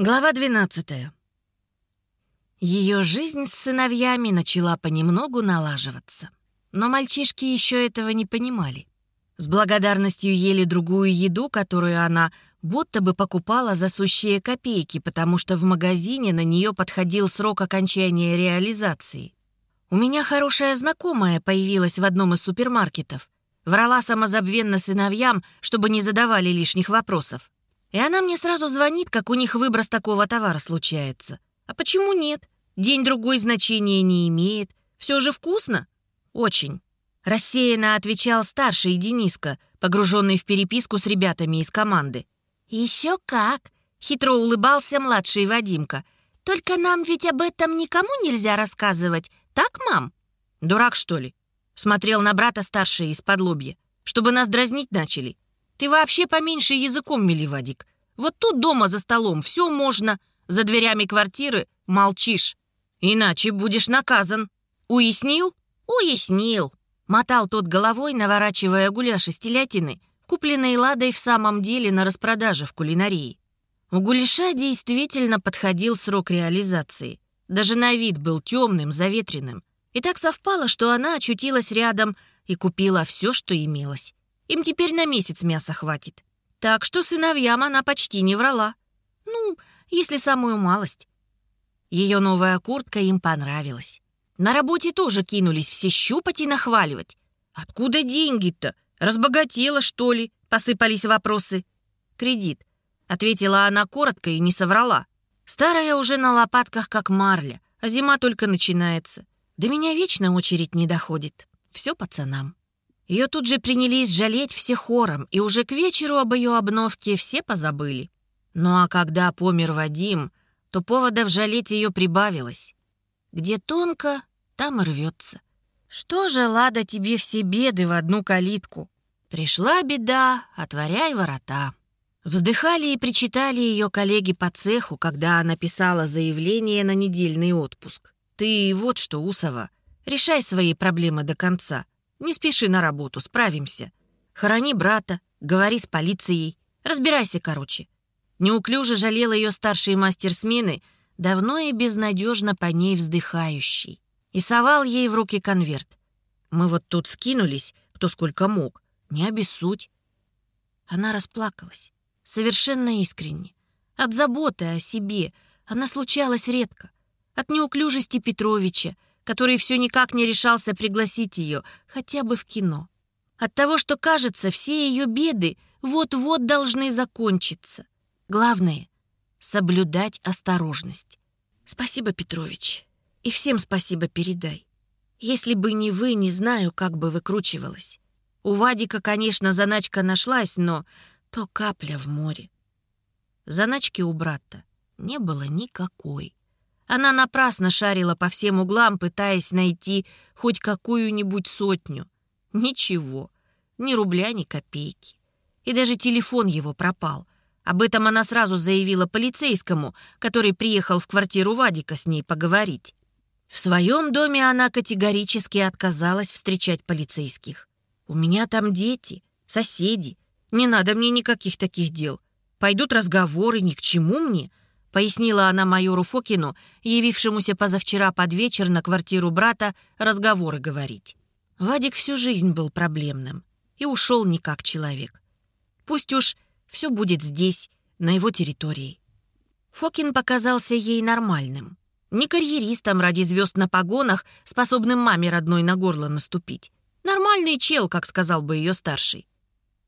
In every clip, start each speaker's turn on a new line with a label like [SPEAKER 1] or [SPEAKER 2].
[SPEAKER 1] Глава 12. Ее жизнь с сыновьями начала понемногу налаживаться. Но мальчишки еще этого не понимали. С благодарностью ели другую еду, которую она будто бы покупала за сущие копейки, потому что в магазине на нее подходил срок окончания реализации. У меня хорошая знакомая появилась в одном из супермаркетов. Врала самозабвенно сыновьям, чтобы не задавали лишних вопросов. И она мне сразу звонит, как у них выброс такого товара случается. А почему нет? День-другой значения не имеет. Все же вкусно? Очень. Рассеянно отвечал старший Дениска, погруженный в переписку с ребятами из команды. «Еще как!» — хитро улыбался младший Вадимка. «Только нам ведь об этом никому нельзя рассказывать, так, мам?» «Дурак, что ли?» — смотрел на брата старший из-под лобья. «Чтобы нас дразнить начали. Ты вообще поменьше языком мели, Вадик. Вот тут дома за столом все можно, за дверями квартиры молчишь. Иначе будешь наказан. Уяснил? Уяснил. Мотал тот головой, наворачивая гуляш из телятины, купленной Ладой в самом деле на распродаже в кулинарии. У гуляша действительно подходил срок реализации. Даже на вид был темным, заветренным. И так совпало, что она очутилась рядом и купила все, что имелось. Им теперь на месяц мяса хватит. Так что сыновьям она почти не врала. Ну, если самую малость. Ее новая куртка им понравилась. На работе тоже кинулись все щупать и нахваливать. «Откуда деньги-то? Разбогатела, что ли?» — посыпались вопросы. «Кредит», — ответила она коротко и не соврала. «Старая уже на лопатках, как марля, а зима только начинается. До меня вечно очередь не доходит. Все пацанам». Ее тут же принялись жалеть все хором, и уже к вечеру об ее обновке все позабыли. Ну а когда помер Вадим, то поводов жалеть ее прибавилось. Где тонко, там и рвется. Что же, Лада, тебе все беды в одну калитку? Пришла беда, отворяй ворота. Вздыхали и причитали ее коллеги по цеху, когда она писала заявление на недельный отпуск. Ты вот что, Усова, решай свои проблемы до конца. Не спеши на работу, справимся. Хорони брата, говори с полицией. Разбирайся, короче. Неуклюже жалел ее старший мастер смены, давно и безнадежно по ней вздыхающий. И совал ей в руки конверт. Мы вот тут скинулись, кто сколько мог. Не обессудь. Она расплакалась. Совершенно искренне. От заботы о себе она случалась редко. От неуклюжести Петровича — который все никак не решался пригласить ее хотя бы в кино. От того, что, кажется, все ее беды вот-вот должны закончиться. Главное — соблюдать осторожность. Спасибо, Петрович. И всем спасибо передай. Если бы не вы, не знаю, как бы выкручивалась. У Вадика, конечно, заначка нашлась, но то капля в море. Заначки у брата не было никакой. Она напрасно шарила по всем углам, пытаясь найти хоть какую-нибудь сотню. Ничего, ни рубля, ни копейки. И даже телефон его пропал. Об этом она сразу заявила полицейскому, который приехал в квартиру Вадика с ней поговорить. В своем доме она категорически отказалась встречать полицейских. «У меня там дети, соседи. Не надо мне никаких таких дел. Пойдут разговоры, ни к чему мне пояснила она майору Фокину, явившемуся позавчера под вечер на квартиру брата разговоры говорить. Вадик всю жизнь был проблемным и ушел не как человек. Пусть уж все будет здесь, на его территории. Фокин показался ей нормальным. Не карьеристом ради звезд на погонах, способным маме родной на горло наступить. Нормальный чел, как сказал бы ее старший.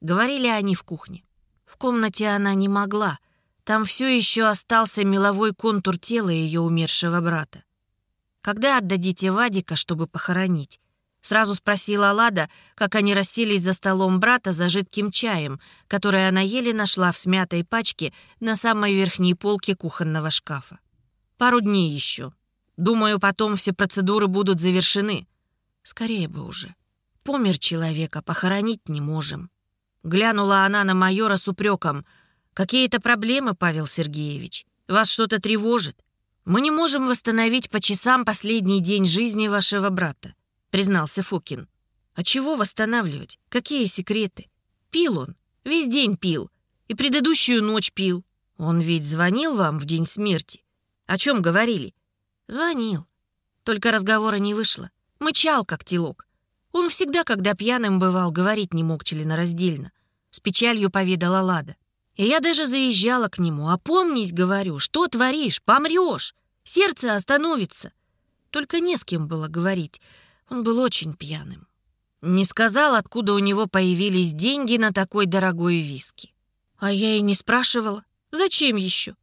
[SPEAKER 1] Говорили они в кухне. В комнате она не могла — там все еще остался меловой контур тела ее умершего брата. «Когда отдадите Вадика, чтобы похоронить?» Сразу спросила Лада, как они расселись за столом брата за жидким чаем, который она еле нашла в смятой пачке на самой верхней полке кухонного шкафа. «Пару дней еще. Думаю, потом все процедуры будут завершены. Скорее бы уже. Помер человека, похоронить не можем». Глянула она на майора с упреком — «Какие-то проблемы, Павел Сергеевич? Вас что-то тревожит? Мы не можем восстановить по часам последний день жизни вашего брата», признался Фокин. «А чего восстанавливать? Какие секреты? Пил он. Весь день пил. И предыдущую ночь пил. Он ведь звонил вам в день смерти? О чем говорили? Звонил. Только разговора не вышло. Мычал, как телок. Он всегда, когда пьяным бывал, говорить не мог членораздельно. С печалью поведала Лада. И я даже заезжала к нему. «Опомнись, — говорю, — что творишь? Помрешь! Сердце остановится!» Только не с кем было говорить. Он был очень пьяным. Не сказал, откуда у него появились деньги на такой дорогой виски. А я и не спрашивала. Зачем еще?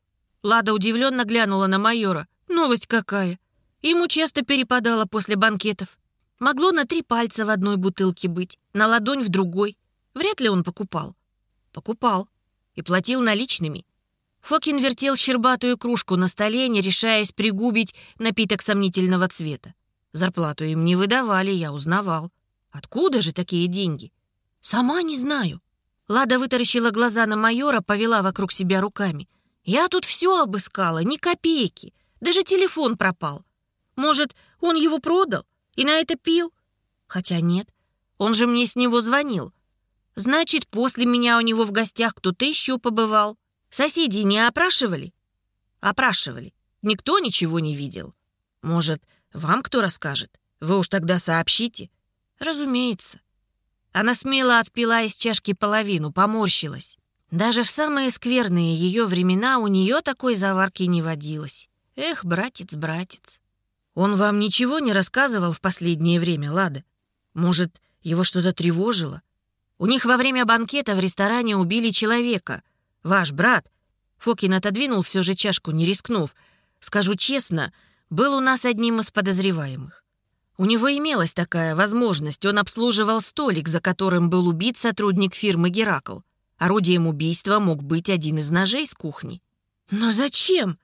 [SPEAKER 1] Лада удивленно глянула на майора. Новость какая. Ему часто перепадало после банкетов. Могло на три пальца в одной бутылке быть, на ладонь в другой. Вряд ли он покупал. Покупал. И платил наличными. Фокин вертел щербатую кружку на столе, не решаясь пригубить напиток сомнительного цвета. Зарплату им не выдавали, я узнавал. Откуда же такие деньги? Сама не знаю. Лада вытаращила глаза на майора, повела вокруг себя руками. Я тут все обыскала, ни копейки. Даже телефон пропал. Может, он его продал и на это пил? Хотя нет, он же мне с него звонил. Значит, после меня у него в гостях кто-то еще побывал. Соседи не опрашивали? Опрашивали. Никто ничего не видел. Может, вам кто расскажет? Вы уж тогда сообщите. Разумеется. Она смело отпила из чашки половину, поморщилась. Даже в самые скверные ее времена у нее такой заварки не водилось. Эх, братец, братец. Он вам ничего не рассказывал в последнее время, Лада? Может, его что-то тревожило? У них во время банкета в ресторане убили человека. Ваш брат. Фокин отодвинул все же чашку, не рискнув. Скажу честно, был у нас одним из подозреваемых. У него имелась такая возможность. Он обслуживал столик, за которым был убит сотрудник фирмы «Геракл». Орудием убийства мог быть один из ножей с кухни. «Но зачем?»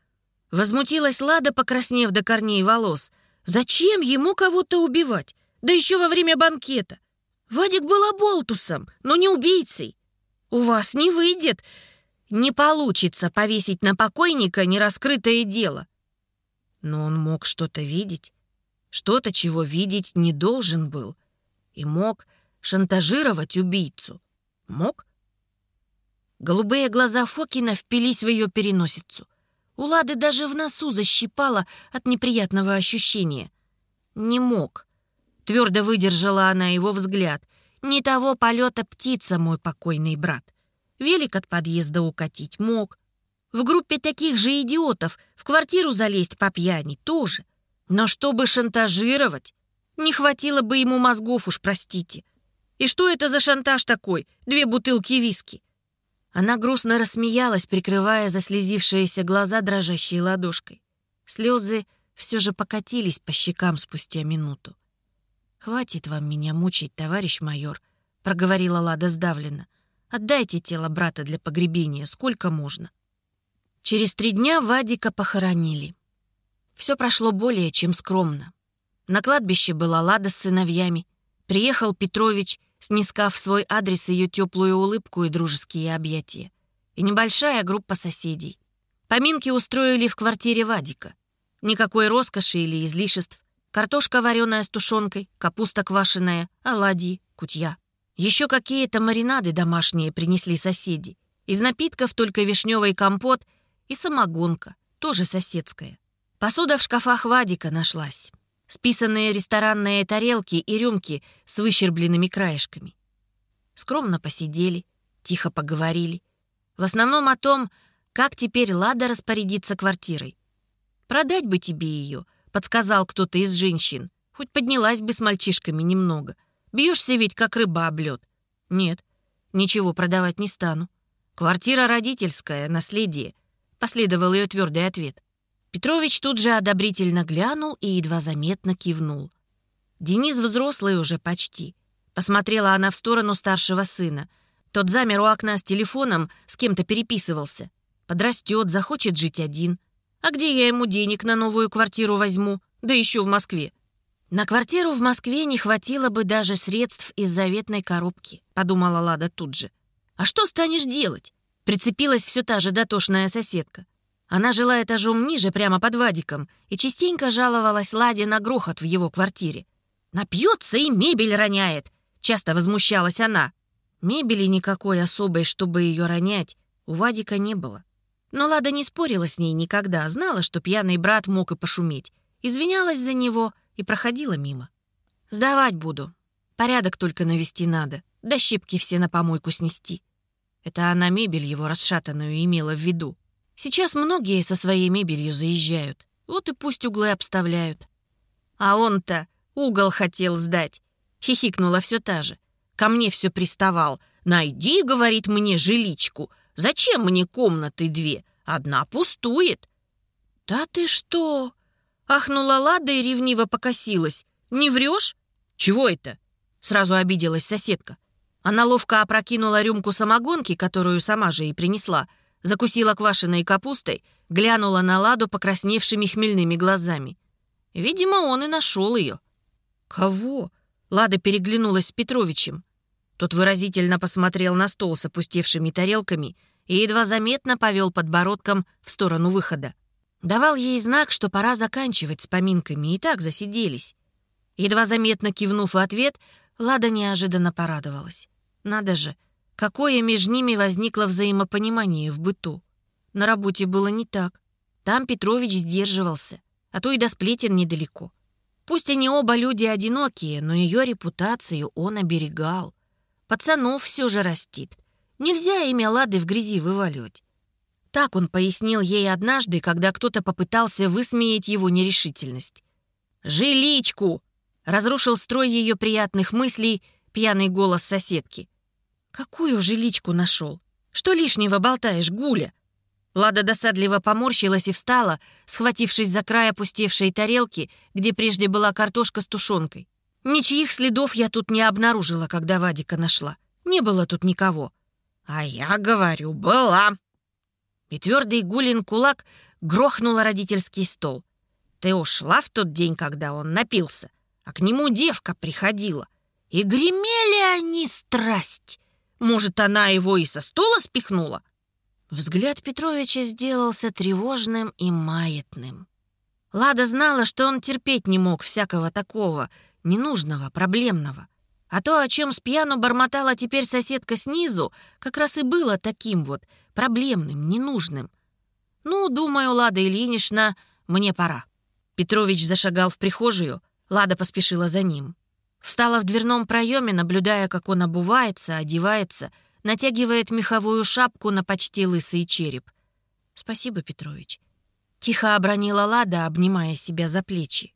[SPEAKER 1] Возмутилась Лада, покраснев до корней волос. «Зачем ему кого-то убивать? Да еще во время банкета. Вадик был оболтусом, но не убийцей. У вас не выйдет. Не получится повесить на покойника нераскрытое дело». Но он мог что-то видеть, что-то, чего видеть не должен был, и мог шантажировать убийцу. Мог? Голубые глаза Фокина впились в ее переносицу. У Лады даже в носу защипало от неприятного ощущения. Не мог. Твердо выдержала она его взгляд. Не того полета птица, мой покойный брат. Велик от подъезда укатить мог. В группе таких же идиотов в квартиру залезть по пьяни тоже. Но чтобы шантажировать, не хватило бы ему мозгов уж, простите. И что это за шантаж такой? Две бутылки виски. Она грустно рассмеялась, прикрывая заслезившиеся глаза дрожащей ладошкой. Слезы все же покатились по щекам спустя минуту. «Хватит вам меня мучить, товарищ майор», — проговорила Лада сдавленно. «Отдайте тело брата для погребения, сколько можно». Через три дня Вадика похоронили. Все прошло более чем скромно. На кладбище была Лада с сыновьями. Приехал Петрович снискав в свой адрес ее теплую улыбку и дружеские объятия. И небольшая группа соседей. Поминки устроили в квартире Вадика. Никакой роскоши или излишеств. Картошка вареная с тушенкой, капуста квашеная, оладьи, кутья. Еще какие-то маринады домашние принесли соседи. Из напитков только вишневый компот и самогонка, тоже соседская. Посуда в шкафах Вадика нашлась списанные ресторанные тарелки и рюмки с выщербленными краешками. Скромно посидели, тихо поговорили. В основном о том, как теперь Лада распорядится квартирой. «Продать бы тебе ее», — подсказал кто-то из женщин. «Хоть поднялась бы с мальчишками немного. Бьешься ведь, как рыба об лед». «Нет, ничего продавать не стану. Квартира родительская, наследие», — последовал ее твердый ответ. Петрович тут же одобрительно глянул и едва заметно кивнул. Денис взрослый уже почти. Посмотрела она в сторону старшего сына. Тот замер у окна с телефоном, с кем-то переписывался. Подрастет, захочет жить один. А где я ему денег на новую квартиру возьму? Да еще в Москве. На квартиру в Москве не хватило бы даже средств из заветной коробки, подумала Лада тут же. А что станешь делать? Прицепилась все та же дотошная соседка. Она жила этажом ниже, прямо под Вадиком, и частенько жаловалась Ладе на грохот в его квартире. «Напьется и мебель роняет!» — часто возмущалась она. Мебели никакой особой, чтобы ее ронять, у Вадика не было. Но Лада не спорила с ней никогда, знала, что пьяный брат мог и пошуметь. Извинялась за него и проходила мимо. «Сдавать буду. Порядок только навести надо. Да щепки все на помойку снести». Это она мебель его расшатанную имела в виду. Сейчас многие со своей мебелью заезжают. Вот и пусть углы обставляют. А он-то угол хотел сдать. Хихикнула все та же. Ко мне все приставал. «Найди, — говорит мне, — жиличку. Зачем мне комнаты две? Одна пустует». «Да ты что?» Ахнула Лада и ревниво покосилась. «Не врешь?» «Чего это?» Сразу обиделась соседка. Она ловко опрокинула рюмку самогонки, которую сама же и принесла, закусила квашеной капустой, глянула на Ладу покрасневшими хмельными глазами. Видимо, он и нашел ее. «Кого?» Лада переглянулась с Петровичем. Тот выразительно посмотрел на стол с опустевшими тарелками и едва заметно повел подбородком в сторону выхода. Давал ей знак, что пора заканчивать с поминками, и так засиделись. Едва заметно кивнув в ответ, Лада неожиданно порадовалась. Надо же, какое между ними возникло взаимопонимание в быту. На работе было не так. Там Петрович сдерживался, а то и до сплетен недалеко. Пусть они оба люди одинокие, но ее репутацию он оберегал. Пацанов все же растит. Нельзя имя Лады в грязи вываливать. Так он пояснил ей однажды, когда кто-то попытался высмеять его нерешительность. «Жиличку!» — разрушил строй ее приятных мыслей пьяный голос соседки. «Какую жиличку нашел? Что лишнего болтаешь, Гуля?» Лада досадливо поморщилась и встала, схватившись за край опустевшей тарелки, где прежде была картошка с тушенкой. Ничьих следов я тут не обнаружила, когда Вадика нашла. Не было тут никого. А я говорю, была. И твердый Гулин кулак грохнула родительский стол. Ты ушла в тот день, когда он напился, а к нему девка приходила. И гремели они страсть. Может, она его и со стула спихнула? Взгляд Петровича сделался тревожным и маятным. Лада знала, что он терпеть не мог всякого такого, ненужного, проблемного. А то, о чем с пьяну бормотала теперь соседка снизу, как раз и было таким вот, проблемным, ненужным. «Ну, думаю, Лада Ильинична, мне пора». Петрович зашагал в прихожую, Лада поспешила за ним. Встала в дверном проеме, наблюдая, как он обувается, одевается — натягивает меховую шапку на почти лысый череп. «Спасибо, Петрович». Тихо обронила Лада, обнимая себя за плечи.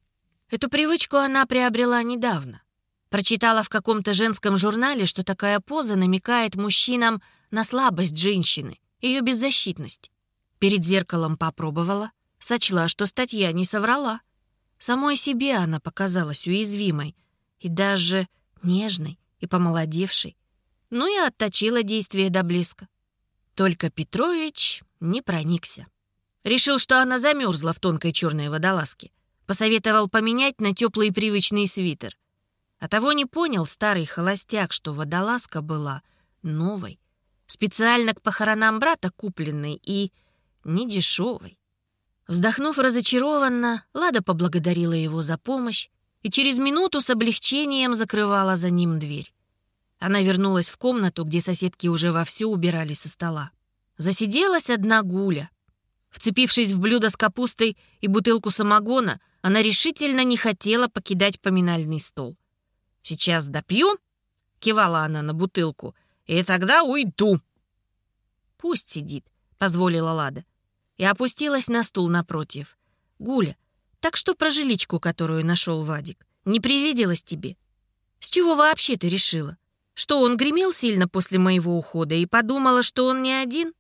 [SPEAKER 1] Эту привычку она приобрела недавно. Прочитала в каком-то женском журнале, что такая поза намекает мужчинам на слабость женщины, ее беззащитность. Перед зеркалом попробовала, сочла, что статья не соврала. Самой себе она показалась уязвимой и даже нежной и помолодевшей ну и отточила действие до блеска. Только Петрович не проникся. Решил, что она замерзла в тонкой черной водолазке. Посоветовал поменять на теплый привычный свитер. А того не понял старый холостяк, что водолазка была новой, специально к похоронам брата купленной и недешевой. Вздохнув разочарованно, Лада поблагодарила его за помощь и через минуту с облегчением закрывала за ним дверь. Она вернулась в комнату, где соседки уже вовсю убирали со стола. Засиделась одна гуля. Вцепившись в блюдо с капустой и бутылку самогона, она решительно не хотела покидать поминальный стол. «Сейчас допью», — кивала она на бутылку, — «и тогда уйду». «Пусть сидит», — позволила Лада. И опустилась на стул напротив. «Гуля, так что про жиличку, которую нашел Вадик, не привиделась тебе? С чего вообще ты решила? Что он гремел сильно после моего ухода и подумала, что он не один?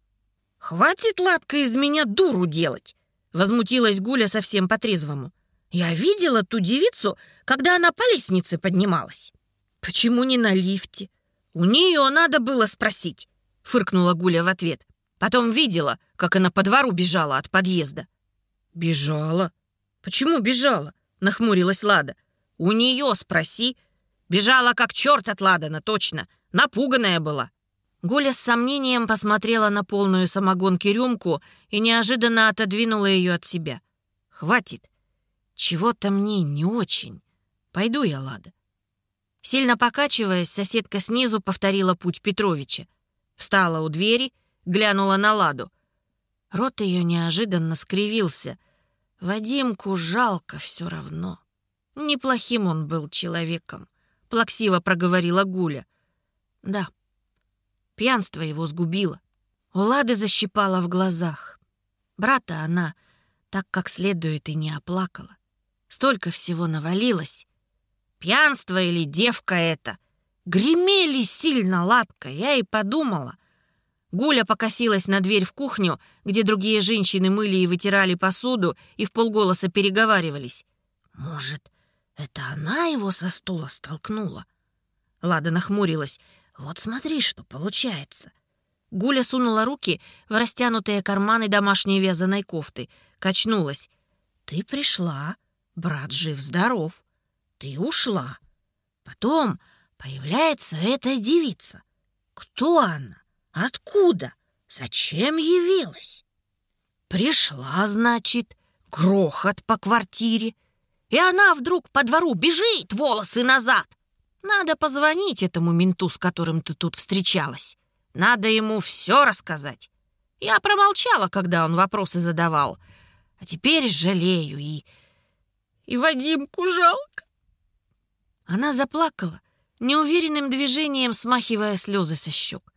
[SPEAKER 1] «Хватит, Ладка, из меня дуру делать!» Возмутилась Гуля совсем по-трезвому. «Я видела ту девицу, когда она по лестнице поднималась». «Почему не на лифте?» «У нее надо было спросить», — фыркнула Гуля в ответ. Потом видела, как она по двору бежала от подъезда. «Бежала? Почему бежала?» — нахмурилась Лада. «У нее спроси», Бежала как черт от Ладана, точно. Напуганная была. Гуля с сомнением посмотрела на полную самогонки рюмку и неожиданно отодвинула ее от себя. «Хватит. Чего-то мне не очень. Пойду я, Лада». Сильно покачиваясь, соседка снизу повторила путь Петровича. Встала у двери, глянула на Ладу. Рот ее неожиданно скривился. Вадимку жалко все равно. Неплохим он был человеком, плаксиво проговорила Гуля. Да, пьянство его сгубило. У Лады защипала в глазах. Брата она так как следует и не оплакала. Столько всего навалилось. Пьянство или девка это? Гремели сильно ладко, я и подумала. Гуля покосилась на дверь в кухню, где другие женщины мыли и вытирали посуду и в полголоса переговаривались. Может, это она его со стула столкнула? Лада нахмурилась. Вот смотри, что получается. Гуля сунула руки в растянутые карманы домашней вязаной кофты, качнулась. «Ты пришла, брат жив-здоров. Ты ушла. Потом появляется эта девица. Кто она? Откуда? Зачем явилась?» «Пришла, значит, грохот по квартире. И она вдруг по двору бежит, волосы назад. Надо позвонить этому менту, с которым ты тут встречалась. Надо ему все рассказать. Я промолчала, когда он вопросы задавал. А теперь жалею и... И Вадимку жалко. Она заплакала, неуверенным движением смахивая слезы со щек.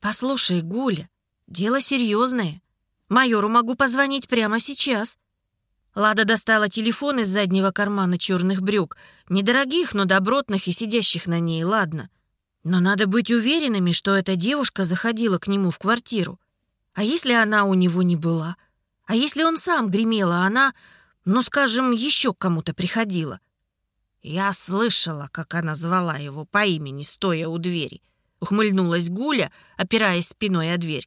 [SPEAKER 1] «Послушай, Гуля, дело серьезное. Майору могу позвонить прямо сейчас». Лада достала телефон из заднего кармана черных брюк, недорогих, но добротных и сидящих на ней, ладно. Но надо быть уверенными, что эта девушка заходила к нему в квартиру. А если она у него не была? А если он сам гремел, а она, ну, скажем, еще к кому-то приходила? Я слышала, как она звала его по имени, стоя у двери. Ухмыльнулась Гуля, опираясь спиной о дверь.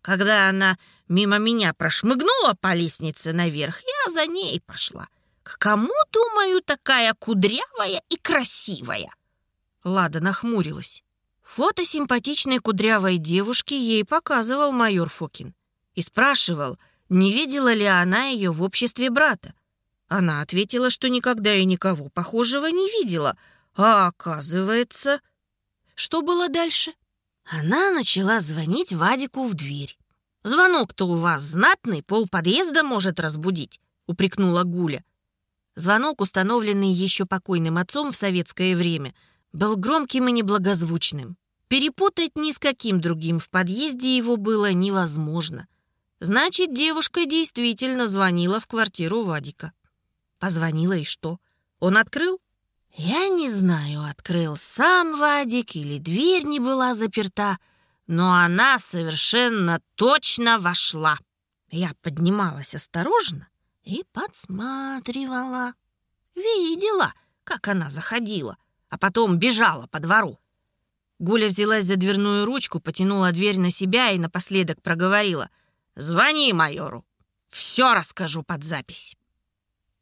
[SPEAKER 1] Когда она мимо меня прошмыгнула по лестнице наверх, я за ней пошла. К кому, думаю, такая кудрявая и красивая? Лада нахмурилась. Фото симпатичной кудрявой девушки ей показывал майор Фокин и спрашивал, не видела ли она ее в обществе брата. Она ответила, что никогда и никого похожего не видела, а оказывается... Что было дальше? Она начала звонить Вадику в дверь. «Звонок-то у вас знатный, пол подъезда может разбудить», — упрекнула Гуля. Звонок, установленный еще покойным отцом в советское время — был громким и неблагозвучным. Перепутать ни с каким другим в подъезде его было невозможно. Значит, девушка действительно звонила в квартиру Вадика. Позвонила и что? Он открыл? Я не знаю, открыл сам Вадик или дверь не была заперта, но она совершенно точно вошла. Я поднималась осторожно и подсматривала. Видела, как она заходила а потом бежала по двору. Гуля взялась за дверную ручку, потянула дверь на себя и напоследок проговорила. «Звони майору, все расскажу под запись».